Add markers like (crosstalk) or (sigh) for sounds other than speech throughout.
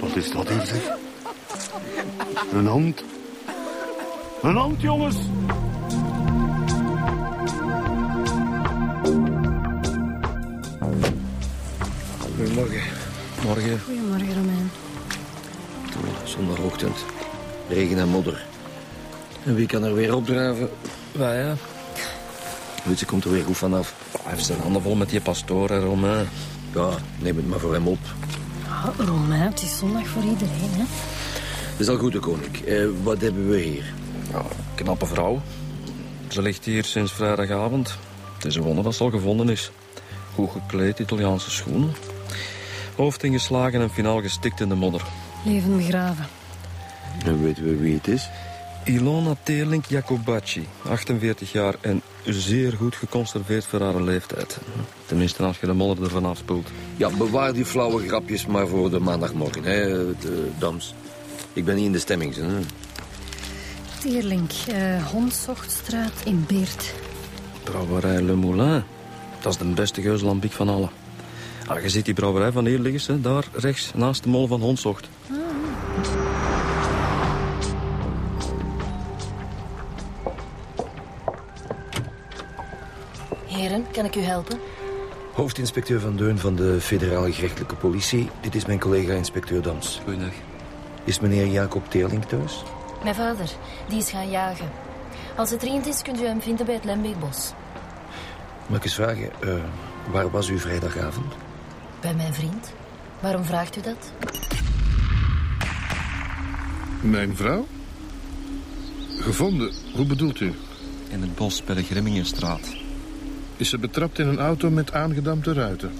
Wat is dat hier, zeg? Een hand. Een hand, jongens. Goedemorgen. Morgen, Goedemorgen, Romein. zondagochtend. Regen en modder. En wie kan er weer opdraven? Wij, ja. Lucie komt er weer goed vanaf. Hij heeft zijn handen vol met die pastoor, hè, Romain. Ja, neem het maar voor hem op. Het is zondag voor iedereen, hè? Dat is al goed, de koning. Eh, wat hebben we hier? Ja, knappe vrouw. Ze ligt hier sinds vrijdagavond. Het is een wonder dat ze al gevonden is. Goed gekleed, Italiaanse schoenen. Hoofd ingeslagen en finaal gestikt in de modder. Leven begraven. En weten we wie het is? Ilona Teerlink Jacobacci, 48 jaar en zeer goed geconserveerd voor haar leeftijd. Tenminste, als je de modder ervan afspoelt. Ja, bewaar die flauwe grapjes maar voor de maandagmorgen, hè, de dams. Ik ben niet in de stemming, hè. Teerlink, uh, Honsochtstraat in Beert. Brouwerij Le Moulin. Dat is de beste geuslambiek van alle. Ah, je ziet die brouwerij van hier liggen, daar rechts, naast de mol van Honsocht. Ah. Kan ik u helpen? Hoofdinspecteur Van Deun van de federale gerechtelijke politie. Dit is mijn collega inspecteur Dams. Goedendag. Is meneer Jacob Teerlink thuis? Mijn vader, die is gaan jagen. Als het dringend is, kunt u hem vinden bij het Lembeekbos. Mag ik eens vragen, uh, waar was u vrijdagavond? Bij mijn vriend. Waarom vraagt u dat? Mijn vrouw? Gevonden, hoe bedoelt u? In het bos bij de Grimmingenstraat. Is ze betrapt in een auto met aangedampte ruiten?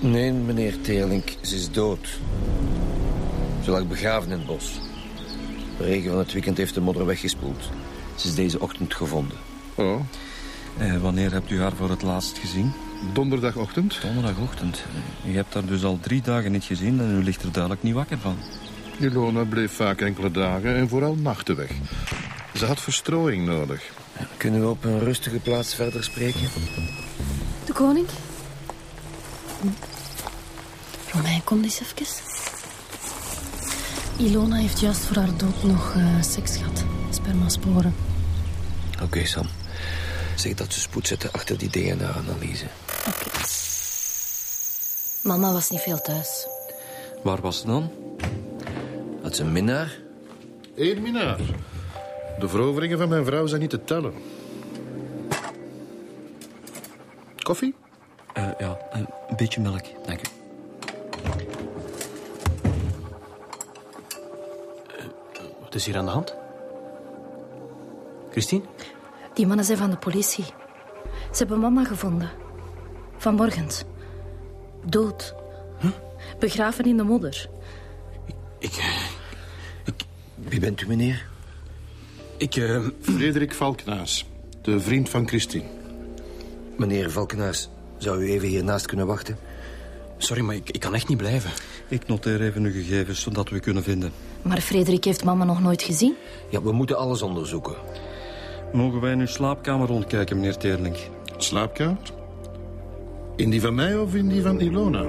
Nee, meneer Teerlink, ze is dood. Ze lag begraven in het bos. De regen van het weekend heeft de modder weggespoeld. Ze is deze ochtend gevonden. Oh. Eh, wanneer hebt u haar voor het laatst gezien? Donderdagochtend. Donderdagochtend. U hebt haar dus al drie dagen niet gezien en u ligt er duidelijk niet wakker van. Ilona bleef vaak enkele dagen en vooral nachten weg. Ze had verstrooiing nodig. Kunnen we op een rustige plaats verder spreken? De koning? Hm. Romein, kom eens even. Ilona heeft juist voor haar dood nog uh, seks gehad. Spermasporen. Oké, okay, Sam. Zeg dat ze spoed zetten achter die DNA-analyse. Oké. Okay. Mama was niet veel thuis. Waar was ze dan? Had ze een minnaar? Eén minnaar. De veroveringen van mijn vrouw zijn niet te tellen. Koffie? Uh, ja, een beetje melk, dank u. Uh, wat is hier aan de hand? Christine? Die mannen zijn van de politie. Ze hebben mama gevonden. Vanmorgens. Dood. Huh? Begraven in de modder. Ik... ik... Wie bent u, meneer? Ik... Uh... Frederik Valkenaars, de vriend van Christine. Meneer Valkenaars, zou u even hiernaast kunnen wachten? Sorry, maar ik, ik kan echt niet blijven. Ik noteer even uw gegevens, zodat we u kunnen vinden. Maar Frederik heeft mama nog nooit gezien? Ja, we moeten alles onderzoeken. Mogen wij in uw slaapkamer rondkijken, meneer Teerlink? Slaapkamer? In die van mij of in die van Ilona?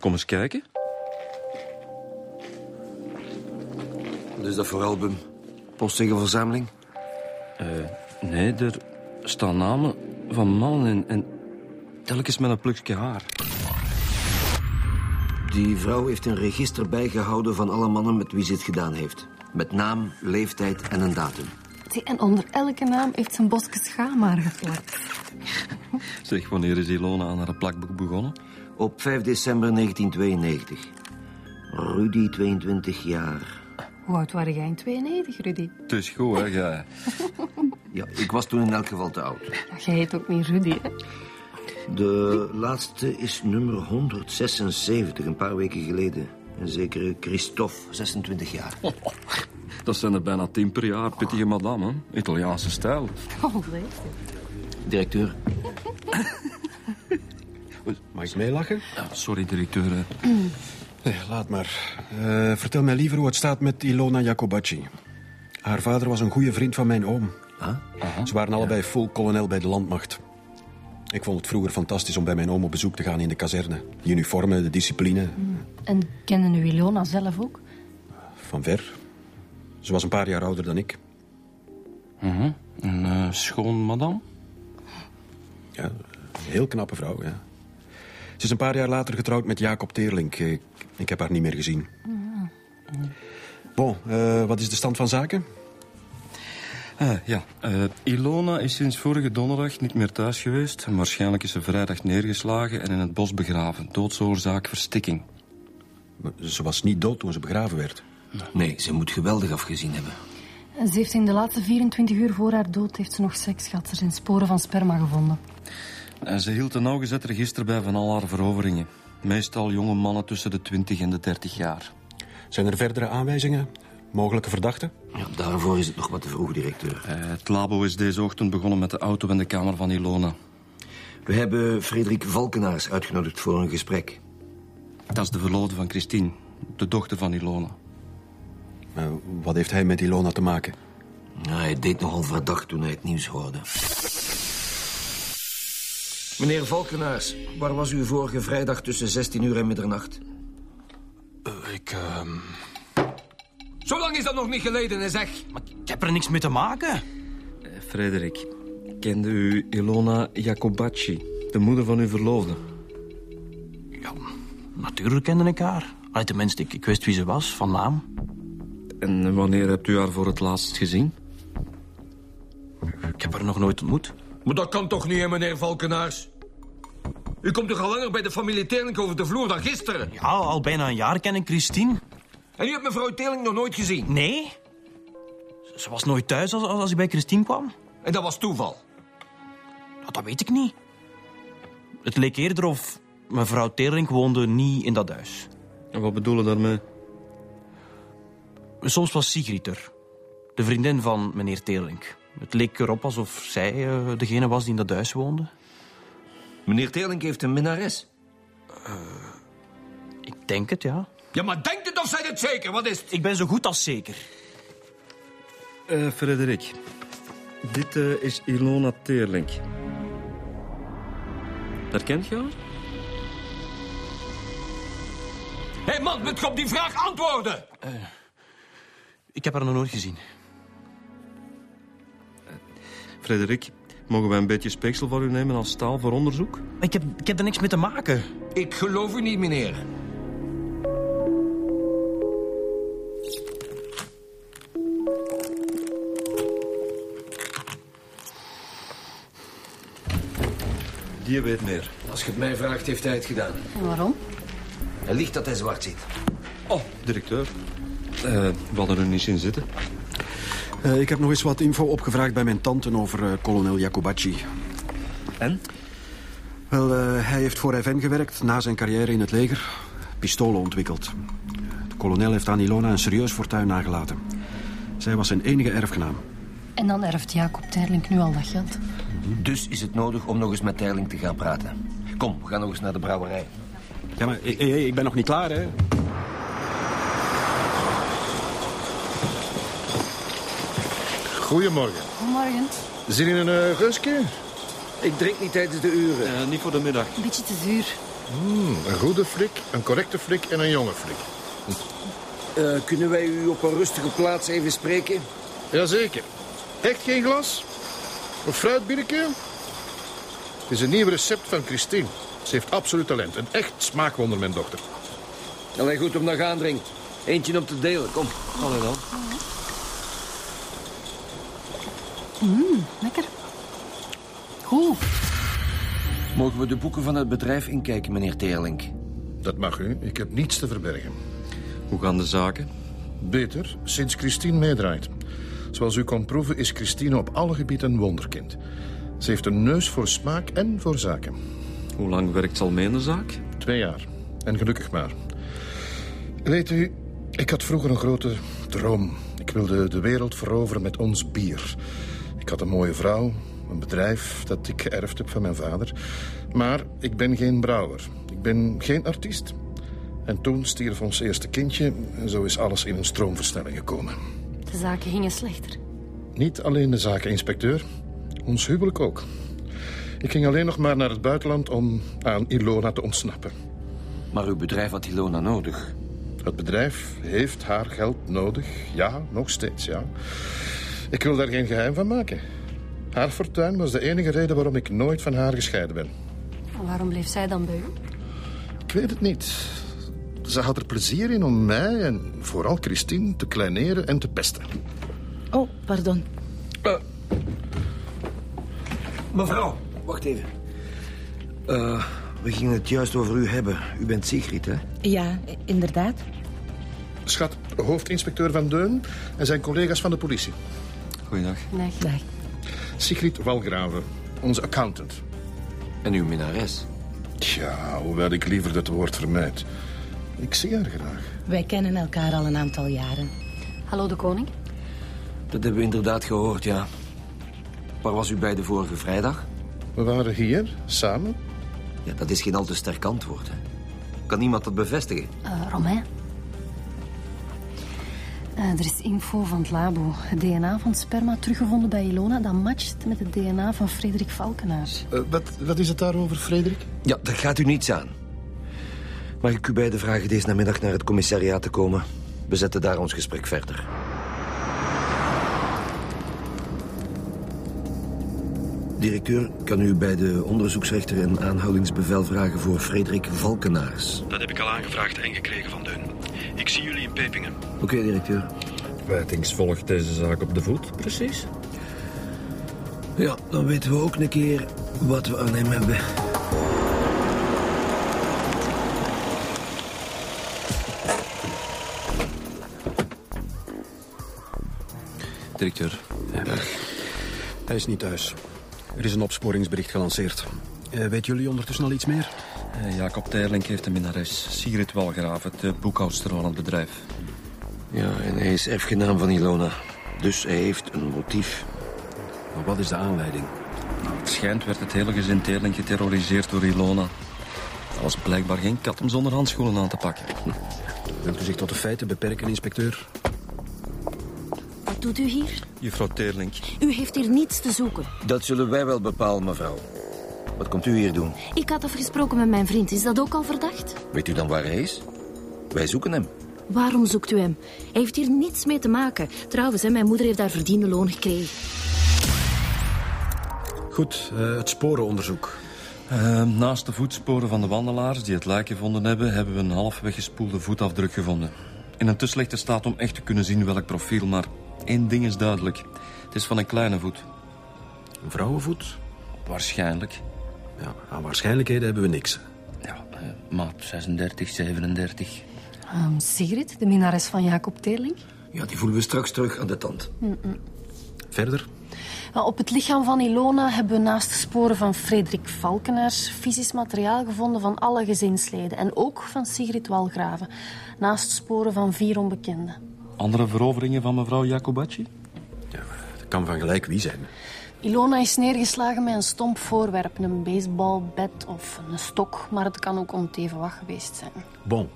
Kom eens kijken. Wat is dat voor album? Postzegelverzameling? Uh, nee, er staan namen van mannen en, en telkens met een plukje haar. Die vrouw heeft een register bijgehouden van alle mannen met wie ze het gedaan heeft. Met naam, leeftijd en een datum. En onder elke naam heeft ze een bosje schaamhaar geplakt. Zeg, wanneer is Ilona aan haar plakboek begonnen? Op 5 december 1992. Rudy, 22 jaar. Hoe oud waren jij in 92, Rudy? Het is goed, hè, jij? (laughs) ja, ik was toen in elk geval te oud. Ja, jij heet ook niet Rudy, hè? De laatste is nummer 176, een paar weken geleden. Een zekere Christophe, 26 jaar. (laughs) Dat zijn er bijna tien per jaar. Pittige madame, hè? Italiaanse stijl. Directeur, (laughs) Mag ik meelachen? Ja, sorry, directeur. (clears throat) Nee, laat maar. Eh, vertel mij liever hoe het staat met Ilona Jacobacci. Haar vader was een goede vriend van mijn oom. Ze waren allebei full kolonel bij de landmacht. Ik vond het vroeger fantastisch om bij mijn oom op bezoek te gaan in de kazerne. De uniformen, de discipline, En kennen u Ilona zelf ook? van ver. Ze was een paar jaar ouder dan ik. Mhm. Een eh, schoon madame? Ja, een heel knappe vrouw, ja. Ze is een paar jaar later getrouwd met Jacob Teerlink. Ik, ik heb haar niet meer gezien. Bon, eh, wat is de stand van zaken? Ah, ja. Eh, Ilona is sinds vorige donderdag niet meer thuis geweest. Waarschijnlijk is ze vrijdag neergeslagen en in het bos begraven. Doodsoorzaak verstikking. Ze was niet dood toen ze begraven werd. nee, ze moet geweldig afgezien hebben. Ze heeft in de laatste 24 uur voor haar dood heeft ze nog seks gehad. Er zijn sporen van sperma gevonden. En ze hield een nauwgezet register bij van al haar veroveringen. Meestal jonge mannen tussen de 20 en de 30 jaar. Zijn er verdere aanwijzingen? Mogelijke verdachten? Ja, daarvoor is het nog wat te vroeg, directeur. Eh, het labo is deze ochtend begonnen met de auto en de kamer van Ilona. We hebben Frederik Valkenaars uitgenodigd voor een gesprek. Dat is de verloofde van Christine, de dochter van Ilona. Eh, wat heeft hij met Ilona te maken? Ja, hij deed nogal verdacht toen hij het nieuws hoorde. Meneer Valkenaars, waar was u vorige vrijdag tussen 16 uur en middernacht? Eh, ik, ehm, Zo lang is dat nog niet geleden, hè, zeg. maar ik heb er niks mee te maken. Eh, Frederik, kende u Ilona Jacobacci, de moeder van uw verloofde? Ja, natuurlijk kende ik haar. Allee, tenminste, ik, ik wist wie ze was, van naam. En wanneer hebt u haar voor het laatst gezien? Ik heb haar nog nooit ontmoet. Maar dat kan toch niet, hè, meneer Valkenaars? U komt toch al langer bij de familie Teerlink over de vloer dan gisteren? Ja, al bijna een jaar ken ik Christine. En u hebt mevrouw Teerlink nog nooit gezien? Nee. Ze was nooit thuis als, als, als ik bij Christine kwam. En dat was toeval? Nou, dat weet ik niet. Het leek eerder of mevrouw Teerlink woonde niet in dat huis. En wat bedoelen daarmee? Soms was Sigrid er. De vriendin van meneer Teerlink. Het leek erop alsof zij eh, degene was die in dat huis woonde. Meneer Teerlink heeft een minnares. Ik denk het, ja. Ja, maar denkt het of zijt het zeker? Wat is het? Ik ben zo goed als zeker. Eh, Frederik, dit eh, is Ilona Teerlink. Herkent je haar? Hé hey man, moet je op die vraag antwoorden? Ik heb haar nog nooit gezien. Frederik, mogen wij een beetje speeksel voor u nemen als staal voor onderzoek? Ik heb, ik heb er niks mee te maken. Ik geloof u niet, meneer. Die weet meer. Als je het mij vraagt, heeft hij het gedaan. En waarom? Hij ligt dat hij zwart ziet. Oh, directeur. Eh, we hadden er niet zien zitten. Eh, ik heb nog eens wat info opgevraagd bij mijn tante over eh, kolonel Jacobacci. En? Wel, eh, hij heeft voor FN gewerkt na zijn carrière in het leger. Pistolen ontwikkeld. De kolonel heeft aan Ilona een serieus fortuin nagelaten. Zij was zijn enige erfgenaam. En dan erft Jacob Terlink nu al dat geld. Dus is het nodig om nog eens met Teerlink te gaan praten. Kom, we gaan nog eens naar de brouwerij. Ja, maar hey, hey, ik ben nog niet klaar, hè. Goedemorgen. Morgen. Zin in een uh, reusje? Ik drink niet tijdens de uren. Eh, niet voor de middag. Een beetje te zuur. Een goede flik, een correcte flik en een jonge flik. Eh, kunnen wij u op een rustige plaats even spreken? Jazeker. Echt geen glas? Een fruitbiertje? Het is een nieuw recept van Christine. Ze heeft absoluut talent. Een echt smaakwonder, mijn dochter. Allee, goed om naar gaan drinken. Eentje om te delen, kom. Allee dan. Lekker. Goed. Mogen we de boeken van het bedrijf inkijken, meneer Teerlink? Dat mag u. Ik heb niets te verbergen. Hoe gaan de zaken? Beter, sinds Christine meedraait. Zoals u kon proeven is Christine op alle gebieden een wonderkind. Ze heeft een neus voor smaak en voor zaken. Hoe lang werkt ze al mee in de zaak? Twee jaar. En gelukkig maar. Weet u, ik had vroeger een grote droom. Ik wilde de wereld veroveren met ons bier. Ik had een mooie vrouw, een bedrijf dat ik geërfd heb van mijn vader. Maar ik ben geen brouwer. Ik ben geen artiest. En toen stierf ons eerste kindje en zo is alles in een stroomversnelling gekomen. De zaken gingen slechter. Niet alleen de zakeninspecteur, ons huwelijk ook. Ik ging alleen nog maar naar het buitenland om aan Ilona te ontsnappen. Maar uw bedrijf had Ilona nodig. Het bedrijf heeft haar geld nodig. Ja, nog steeds, ja. Ik wil daar geen geheim van maken. Haar fortuin was de enige reden waarom ik nooit van haar gescheiden ben. Waarom bleef zij dan bij u? Ik weet het niet. Ze had er plezier in om mij en vooral Christine te kleineren en te pesten. Oh, pardon. Mevrouw, wacht even. Eh, we gingen het juist over u hebben. U bent Sigrid, hè? Ja, inderdaad. Schat, hoofdinspecteur Van Deun en zijn collega's van de politie. Goeiedag. Nee. Dag. Sigrid Walgraven, onze accountant. En uw minnares. Tja, hoewel ik liever dat woord vermijd. Ik zie haar graag. Wij kennen elkaar al een aantal jaren. Hallo, de koning. Dat hebben we inderdaad gehoord, ja. Waar was u bij de vorige vrijdag? We waren hier, samen. Ja, dat is geen al te sterk antwoord, hè. Kan iemand dat bevestigen? Eh, Romain. Eh, er is info van het labo. Het DNA van sperma teruggevonden bij Ilona... dat matcht met het DNA van Frederik Valkenaar. Eh, wat, wat is het daarover, Frederik? Ja, dat gaat u niets aan. Mag ik u beiden vragen deze namiddag naar het commissariaat te komen? We zetten daar ons gesprek verder. Directeur, kan u bij de onderzoeksrechter een aanhoudingsbevel vragen voor Frederik Valkenaars? Dat heb ik al aangevraagd en gekregen van Deun. Ik zie jullie in Pepingen. Oké, directeur. Wijtings volgt deze zaak op de voet, precies. Ja, dan weten we ook een keer wat we aan hem hebben. Directeur. Hij is niet thuis. Er is een opsporingsbericht gelanceerd. Eh, weet jullie ondertussen al iets meer? Eh, Jacob Teirlink heeft een minnares. Sigrid Walgraven, de boekhoudster van het bedrijf. Ja, en hij is erfgenaam van Ilona. Dus hij heeft een motief. Maar wat is de aanleiding? Het schijnt werd het hele gezin Teirlink geterroriseerd door Ilona. Dat was blijkbaar geen kat om zonder handschoenen aan te pakken. (laughs) Wilt u zich tot de feiten beperken, inspecteur? Wat doet u hier? Juffrouw Teirlink, U heeft hier niets te zoeken. Dat zullen wij wel bepalen, mevrouw. Wat komt u hier doen? Ik had afgesproken met mijn vriend. Is dat ook al verdacht? Weet u dan waar hij is? Wij zoeken hem. Waarom zoekt u hem? Hij heeft hier niets mee te maken. Trouwens, hè, mijn moeder heeft daar verdiende loon gekregen. Goed, eh, het sporenonderzoek. Eh, naast de voetsporen van de wandelaars die het lijk gevonden hebben... hebben we een half weggespoelde voetafdruk gevonden. In een te slechte staat om echt te kunnen zien welk profiel... maar één ding is duidelijk. Het is van een kleine voet. Een vrouwenvoet? Waarschijnlijk. Ja, aan waarschijnlijkheden hebben we niks. Ja, eh, maat 36, 37. Ehm, Sigrid, de minnares van Jacob Teerling. Ja, die voelen we straks terug aan de tand. Verder? Op het lichaam van Ilona hebben we naast de sporen van Frederik Valkenaars fysisch materiaal gevonden van alle gezinsleden en ook van Sigrid Walgraven. Naast sporen van vier onbekenden. Andere veroveringen van mevrouw Jacobacci? Ja, het kan van gelijk wie zijn. Ilona is neergeslagen met een stomp voorwerp, een baseball, bed of een stok, maar het kan ook om het even wat geweest zijn. Bon.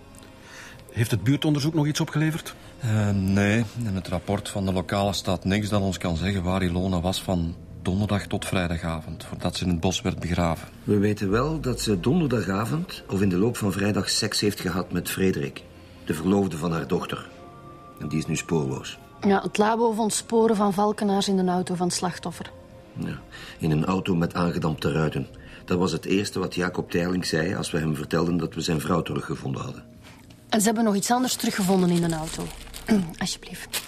Heeft het buurtonderzoek nog iets opgeleverd? Eh, nee, in het rapport van de lokale staat niks dat ons kan zeggen waar Ilona was van donderdag tot vrijdagavond, voordat ze in het bos werd begraven. We weten wel dat ze donderdagavond of in de loop van vrijdag seks heeft gehad met Frederik, de verloofde van haar dochter. En die is nu spoorloos. Ja, het labo vond sporen van Valkenaars in de auto van het slachtoffer. Ja, in een auto met aangedampte ruiten. Dat was het eerste wat Jacob Teirling zei als we hem vertelden dat we zijn vrouw teruggevonden hadden. En ze hebben nog iets anders teruggevonden in de auto. (clears throat) Alsjeblieft.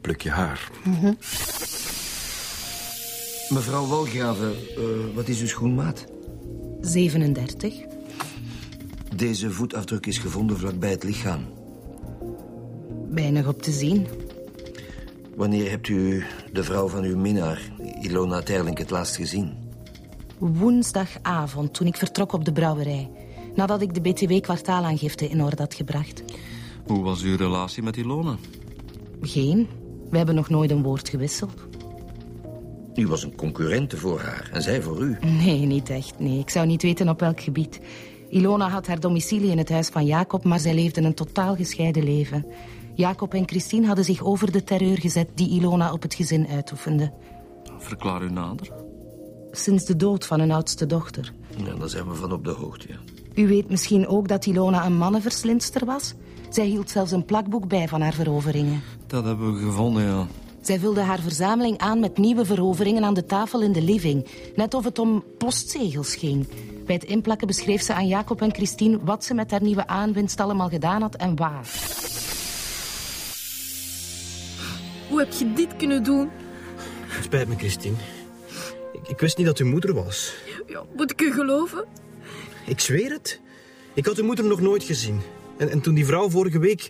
Plukje haar. Mevrouw Walgraven, eh, wat is uw schoenmaat? 37. Deze voetafdruk is gevonden vlakbij het lichaam. Weinig op te zien. Wanneer hebt u de vrouw van uw minnaar, Ilona Terlink, het laatst gezien? Woensdagavond, toen ik vertrok op de brouwerij. nadat ik de BTW-kwartaalaangifte in orde had gebracht. Hoe was uw relatie met Ilona? Geen. We hebben nog nooit een woord gewisseld. U was een concurrente voor haar en zij voor u. Nee, niet echt. Nee, ik zou niet weten op welk gebied. Ilona had haar domicilie in het huis van Jacob, maar zij leefde een totaal gescheiden leven. Jacob en Christine hadden zich over de terreur gezet die Ilona op het gezin uitoefende. Verklaar u nader. Sinds de dood van hun oudste dochter. Ja, daar zijn we van op de hoogte, ja. U weet misschien ook dat Ilona een mannenverslindster was? Zij hield zelfs een plakboek bij van haar veroveringen. Dat hebben we gevonden, ja. Zij vulde haar verzameling aan met nieuwe veroveringen aan de tafel in de living. Net of het om postzegels ging. Bij het inplakken beschreef ze aan Jacob en Christine... wat ze met haar nieuwe aanwinst allemaal gedaan had en waar. Heb je dit kunnen doen? Spijt me, Christine. Ik, ik wist niet dat uw moeder was. Ja, moet ik u geloven? Ik zweer het. Ik had uw moeder nog nooit gezien. En, en toen die vrouw vorige week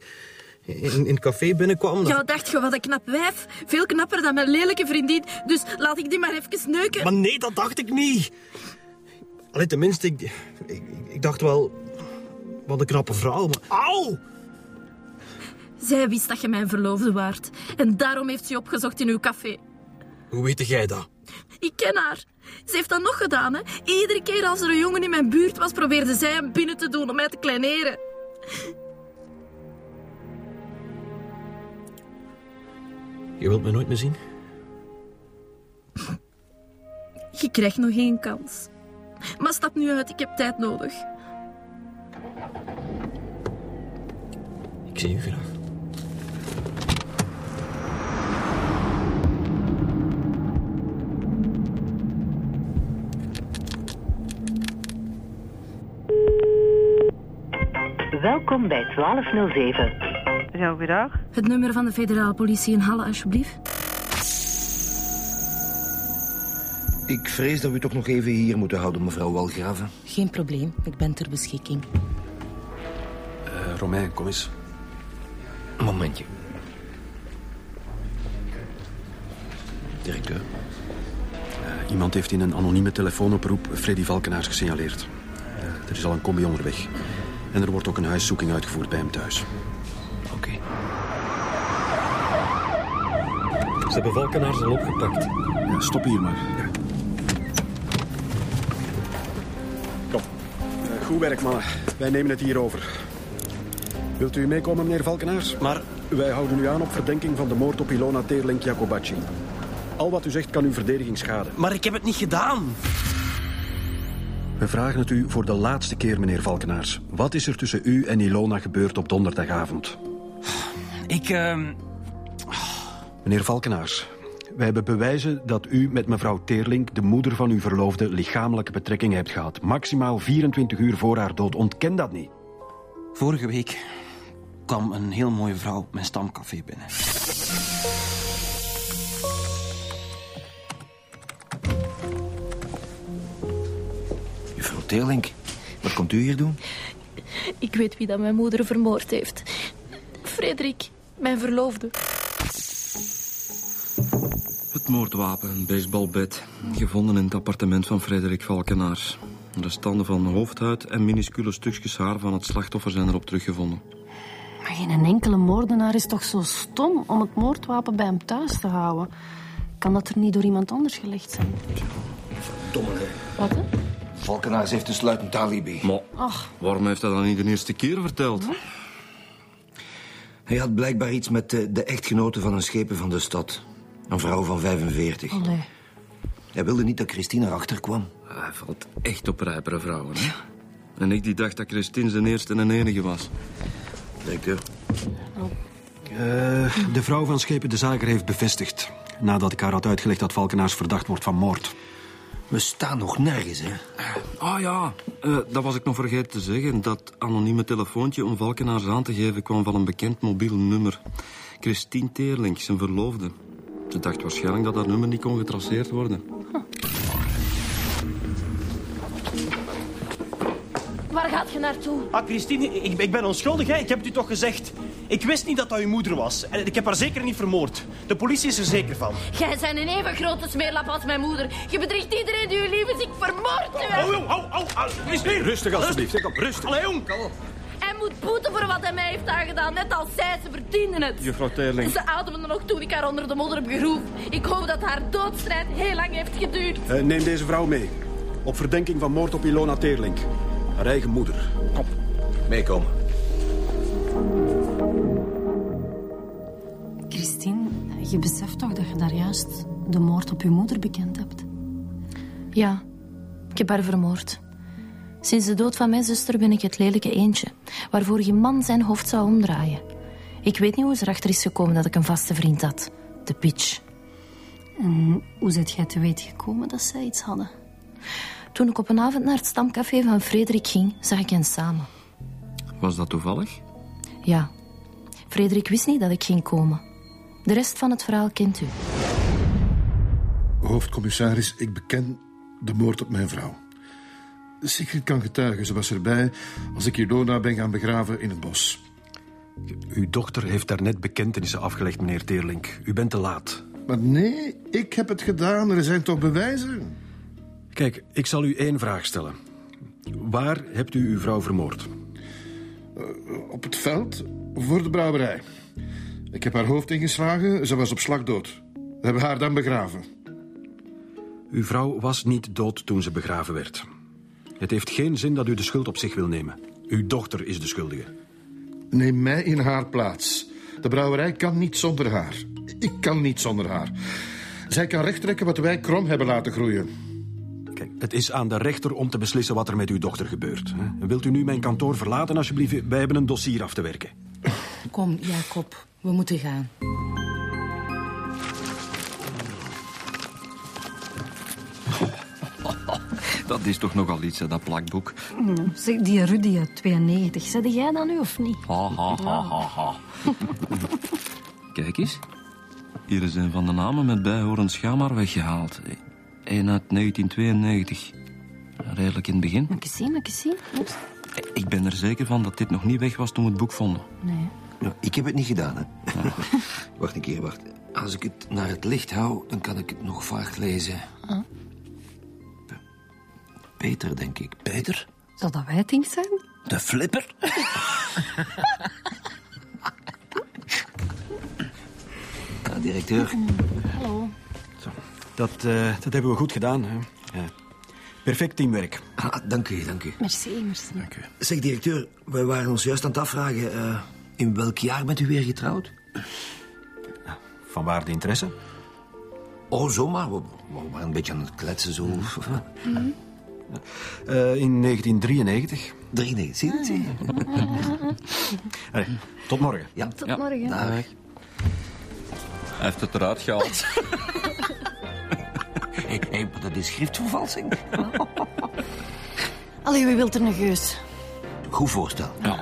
in, in het café binnenkwam... Ja, dacht je, wat een knap wijf. Veel knapper dan mijn lelijke vriendin. Dus laat ik die maar even neuken. Maar nee, dat dacht ik niet. Allee, tenminste, ik, ik, ik dacht wel... Wat een knappe vrouw, maar... Auw! Zij wist dat je mijn verloofde waart. En daarom heeft ze je opgezocht in uw café. Hoe weet jij dat? Ik ken haar. Ze heeft dat nog gedaan, hè. Iedere keer als er een jongen in mijn buurt was, probeerde zij hem binnen te doen om mij te kleineren. Je wilt me nooit meer zien? Je krijgt nog één kans. Maar stap nu uit, ik heb tijd nodig. Ik zie u graag. Welkom bij 1207. Ja, goedendag. Het nummer van de federale politie in Halle, alsjeblieft. Ik vrees dat we u toch nog even hier moeten houden, mevrouw Walgraven. Geen probleem, ik ben ter beschikking. Eh, Romain, kom eens. Een momentje. Directeur. Eh, iemand heeft in een anonieme telefoonoproep Freddy Valkenaars gesignaleerd. Eh, er is al een combi onderweg. En er wordt ook een huiszoeking uitgevoerd bij hem thuis. Oké. Ze hebben Valkenaars al opgepakt. Ja, stop hier maar. Kom. Eh, goed werk, mannen. Wij nemen het hier over. Wilt u meekomen, meneer Valkenaars? Maar... Wij houden u aan op verdenking van de moord op Ilona Teerlink Jacobacci. Al wat u zegt kan uw verdediging schaden. Maar ik heb het niet gedaan. We vragen het u voor de laatste keer, meneer Valkenaars. Wat is er tussen u en Ilona gebeurd op donderdagavond? Ik, ehm... Meneer Valkenaars, wij hebben bewijzen dat u met mevrouw Teerlink, de moeder van uw verloofde, lichamelijke betrekking hebt gehad. Maximaal 24 uur voor haar dood. Ontken dat niet. Vorige week kwam een heel mooie vrouw mijn stamcafé binnen. Teerlink, wat komt u hier doen? Ik weet wie dat mijn moeder vermoord heeft. Frederik, mijn verloofde. Het moordwapen, een baseballbed. Gevonden in het appartement van Frederik Valkenaars. Restanten van hoofdhuid en minuscule stukjes haar van het slachtoffer zijn erop teruggevonden. Maar geen enkele moordenaar is toch zo stom om het moordwapen bij hem thuis te houden? Kan dat er niet door iemand anders gelegd zijn? Domme. Wat, hè? Valkenaars heeft een sluitend alibi. Maar Ach, waarom heeft hij dat niet de eerste keer verteld? Hij had blijkbaar iets met de, de echtgenote van een schepen van de stad. Een vrouw van 45. allee. Hij wilde niet dat Christine erachter kwam. Hij valt echt op rijpere vrouwen, hè? En ik die dacht dat Christine zijn eerste en enige was. Directeur. Eh, de vrouw van Schepen de Zager heeft bevestigd... nadat ik haar had uitgelegd dat Valkenaars verdacht wordt van moord. We staan nog nergens, hè? Ah ja, eh, dat was ik nog vergeten te zeggen. Dat anonieme telefoontje om Valkenaars aan te geven kwam van een bekend mobiel nummer. Christine Teerlink, zijn verloofde. Ze dacht waarschijnlijk dat dat nummer niet kon getraceerd worden. Je naartoe? Ah, Christine, ik, ik ben onschuldig, hè. Ik heb het u toch gezegd. Ik wist niet dat dat uw moeder was. En ik heb haar zeker niet vermoord. De politie is er zeker van. Jij bent een even grote smeerlap als mijn moeder. Je bedriegt iedereen die u lief is. Ik vermoord u. Au, au, au, au, au. Christine. Rustig alsjeblieft. Zeg op, rustig. Allee, jong. Hij moet boeten voor wat hij mij heeft aangedaan. Net als zij, ze verdienen het. Juffrouw Teerling. Ze ademde nog toen ik haar onder de modder heb geroefd. Ik hoop dat haar doodstrijd heel lang heeft geduurd. Eh, neem deze vrouw mee. Op verdenking van moord op Ilona Teerlink. Haar eigen moeder. Kom. Meekomen. Christine, je beseft toch dat je daar juist de moord op je moeder bekend hebt? Ja, ik heb haar vermoord. Sinds de dood van mijn zuster ben ik het lelijke eentje, waarvoor je man zijn hoofd zou omdraaien. Ik weet niet hoe ze erachter is gekomen dat ik een vaste vriend had. De pitch. En hoe zit jij te weten gekomen dat zij iets hadden? Toen ik op een avond naar het stamcafé van Frederik ging, zag ik hen samen. Was dat toevallig? Ja, Frederik wist niet dat ik ging komen. De rest van het verhaal kent u. Hoofdcommissaris, ik beken de moord op mijn vrouw. Sigrid kan getuigen, ze was erbij als ik Ilona ben gaan begraven in het bos. Uw dochter heeft daarnet bekentenissen afgelegd, meneer Teerlink. U bent te laat. Maar nee, ik heb het gedaan, er zijn toch bewijzen? Kijk, ik zal u één vraag stellen. Waar hebt u uw vrouw vermoord? Op het veld, voor de brouwerij. Ik heb haar hoofd ingeslagen, ze was op slag dood. We hebben haar dan begraven. Uw vrouw was niet dood toen ze begraven werd. Het heeft geen zin dat u de schuld op zich wil nemen. Uw dochter is de schuldige. Neem mij in haar plaats. De brouwerij kan niet zonder haar. Ik kan niet zonder haar. Zij kan rechttrekken wat wij krom hebben laten groeien. Kijk, het is aan de rechter om te beslissen wat er met uw dochter gebeurt. hè. Wilt u nu mijn kantoor verlaten, alsjeblieft? Wij hebben een dossier af te werken. Kom, Jacob, we moeten gaan. (laughs) Dat is toch nogal iets, hè, dat plakboek. Zeg, die Rudy uit 92, zette jij dat nu of niet? Ha, ha, ha, ha, ha. (laughs) Kijk eens. Hier is een van de namen met bijhorend schaamhaar weggehaald. Eén uit 1992. Redelijk in het begin. Moet ik eens zien, moet ik eens zien? Oeps. Ik ben er zeker van dat dit nog niet weg was toen we het boek vonden. Nee. Nou, ik heb het niet gedaan, hè. (laughs) wacht een keer, wacht. Als ik het naar het licht hou, dan kan ik het nog vaag lezen. Ah. Peter, denk ik. Peter? Zou dat wij het ding zijn? De flipper? (laughs) Ja, directeur. Hallo. Dat, eh, dat hebben we goed gedaan. Hè. Ja. Perfect teamwerk. Ah, dank u, dank u. Merci, merci. Zeg, directeur, wij waren ons juist aan het afvragen... eh, in welk jaar bent u weer getrouwd? Van waar de interesse? Oh, zomaar. We, we waren een beetje aan het kletsen, zo. (laughs) Eh, in 1993. 93, zie je het? zie je? (laughs) Allee, tot morgen. Ja. Tot Ja. morgen. Dag. Hij heeft het eruit gehaald. (laughs) Hey, maar dat is schriftvervalsing. Allee, wie wilt er een geus? Goed voorstel. Ja,